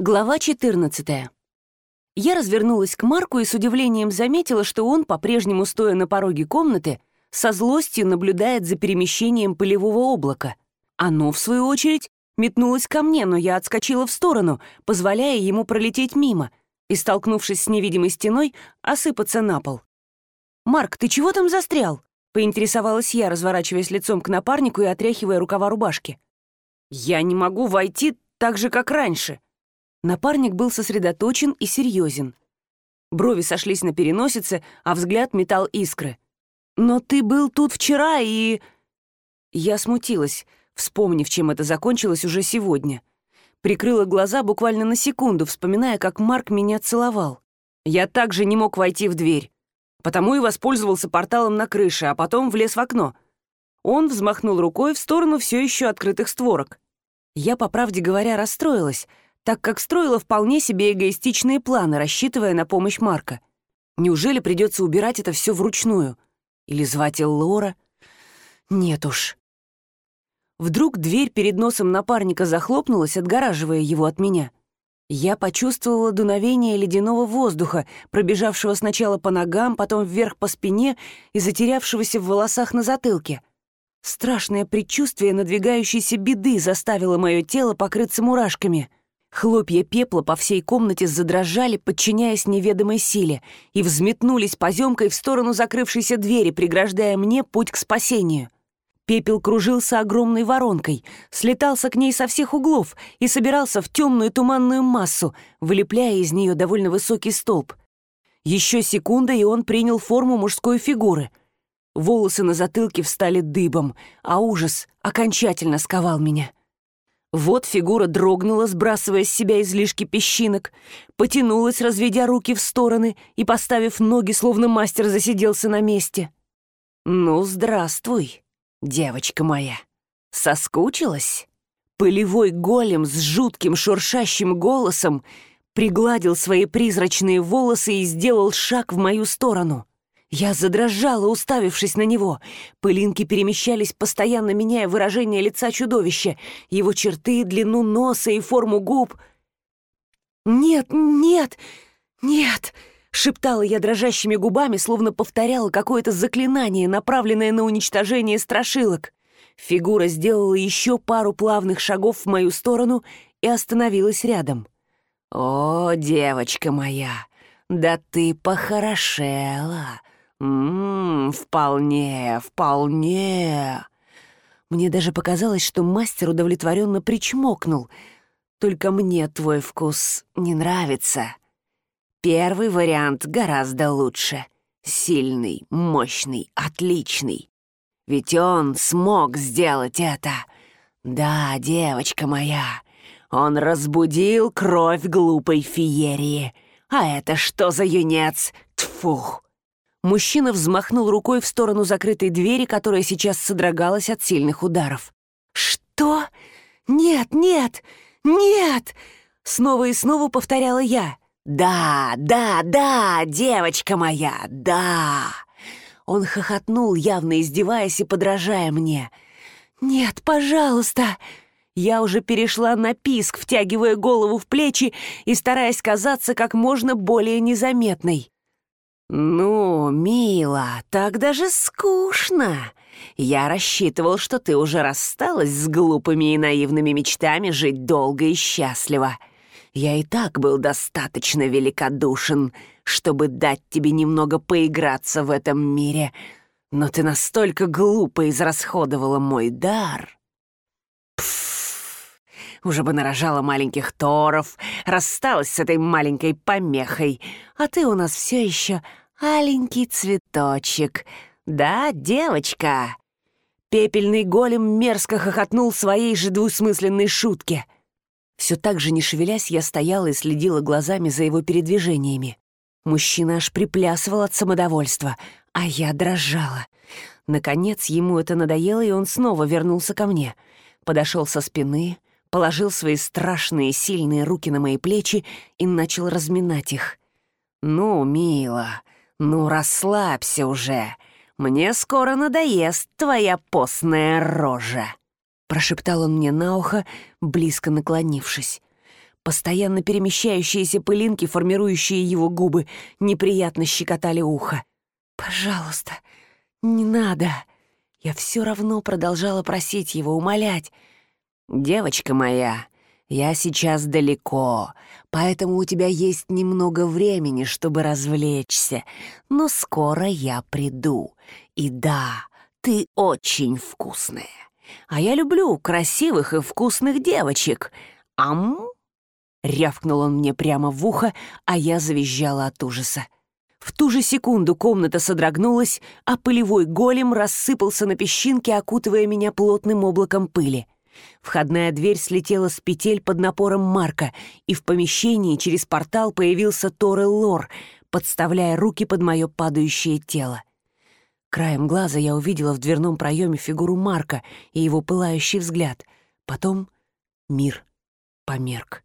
Глава 14. Я развернулась к Марку и с удивлением заметила, что он, по-прежнему стоя на пороге комнаты, со злостью наблюдает за перемещением пылевого облака. Оно, в свою очередь, метнулось ко мне, но я отскочила в сторону, позволяя ему пролететь мимо и, столкнувшись с невидимой стеной, осыпаться на пол. «Марк, ты чего там застрял?» — поинтересовалась я, разворачиваясь лицом к напарнику и отряхивая рукава рубашки. «Я не могу войти так же, как раньше», Напарник был сосредоточен и серьезен. Брови сошлись на переносице, а взгляд метал искры. «Но ты был тут вчера и...» Я смутилась, вспомнив, чем это закончилось уже сегодня. Прикрыла глаза буквально на секунду, вспоминая, как Марк меня целовал. Я также не мог войти в дверь, потому и воспользовался порталом на крыше, а потом влез в окно. Он взмахнул рукой в сторону все еще открытых створок. Я, по правде говоря, расстроилась — так как строила вполне себе эгоистичные планы, рассчитывая на помощь Марка. Неужели придется убирать это все вручную? Или звать Эллора? Нет уж. Вдруг дверь перед носом напарника захлопнулась, отгораживая его от меня. Я почувствовала дуновение ледяного воздуха, пробежавшего сначала по ногам, потом вверх по спине и затерявшегося в волосах на затылке. Страшное предчувствие надвигающейся беды заставило мое тело покрыться мурашками — Хлопья пепла по всей комнате задрожали, подчиняясь неведомой силе, и взметнулись поземкой в сторону закрывшейся двери, преграждая мне путь к спасению. Пепел кружился огромной воронкой, слетался к ней со всех углов и собирался в темную туманную массу, вылепляя из нее довольно высокий столб. Еще секунда, и он принял форму мужской фигуры. Волосы на затылке встали дыбом, а ужас окончательно сковал меня. Вот фигура дрогнула, сбрасывая с себя излишки песчинок, потянулась, разведя руки в стороны и поставив ноги, словно мастер засиделся на месте. «Ну, здравствуй, девочка моя. Соскучилась?» Пылевой голем с жутким шуршащим голосом пригладил свои призрачные волосы и сделал шаг в мою сторону. Я задрожала, уставившись на него. Пылинки перемещались, постоянно меняя выражение лица чудовища, его черты, длину носа и форму губ. «Нет, нет, нет!» — шептала я дрожащими губами, словно повторяла какое-то заклинание, направленное на уничтожение страшилок. Фигура сделала еще пару плавных шагов в мою сторону и остановилась рядом. «О, девочка моя, да ты похорошела!» «Ммм, вполне, вполне». Мне даже показалось, что мастер удовлетворенно причмокнул. «Только мне твой вкус не нравится. Первый вариант гораздо лучше. Сильный, мощный, отличный. Ведь он смог сделать это. Да, девочка моя, он разбудил кровь глупой феерии. А это что за юнец? Тфух!» Мужчина взмахнул рукой в сторону закрытой двери, которая сейчас содрогалась от сильных ударов. «Что? Нет, нет, нет!» Снова и снова повторяла я. «Да, да, да, девочка моя, да!» Он хохотнул, явно издеваясь и подражая мне. «Нет, пожалуйста!» Я уже перешла на писк, втягивая голову в плечи и стараясь казаться как можно более незаметной. «Ну, мила, так даже скучно. Я рассчитывал, что ты уже рассталась с глупыми и наивными мечтами жить долго и счастливо. Я и так был достаточно великодушен, чтобы дать тебе немного поиграться в этом мире, но ты настолько глупо израсходовала мой дар». Уже бы нарожала маленьких торов, рассталась с этой маленькой помехой, а ты у нас все еще аленький цветочек. Да, девочка?» Пепельный голем мерзко хохотнул своей же двусмысленной шутке. Все так же не шевелясь, я стояла и следила глазами за его передвижениями. Мужчина аж приплясывал от самодовольства, а я дрожала. Наконец ему это надоело, и он снова вернулся ко мне. Подошел со спины, положил свои страшные сильные руки на мои плечи и начал разминать их. «Ну, мила, ну расслабься уже. Мне скоро надоест твоя постная рожа», — прошептал он мне на ухо, близко наклонившись. Постоянно перемещающиеся пылинки, формирующие его губы, неприятно щекотали ухо. «Пожалуйста, не надо!» Я все равно продолжала просить его, умолять. «Девочка моя, я сейчас далеко, поэтому у тебя есть немного времени, чтобы развлечься, но скоро я приду. И да, ты очень вкусная. А я люблю красивых и вкусных девочек. Ам?» Рявкнул он мне прямо в ухо, а я завизжала от ужаса. В ту же секунду комната содрогнулась, а пылевой голем рассыпался на песчинки, окутывая меня плотным облаком пыли. Входная дверь слетела с петель под напором Марка, и в помещении через портал появился Торел Лор, подставляя руки под мое падающее тело. Краем глаза я увидела в дверном проеме фигуру Марка и его пылающий взгляд. Потом мир померк.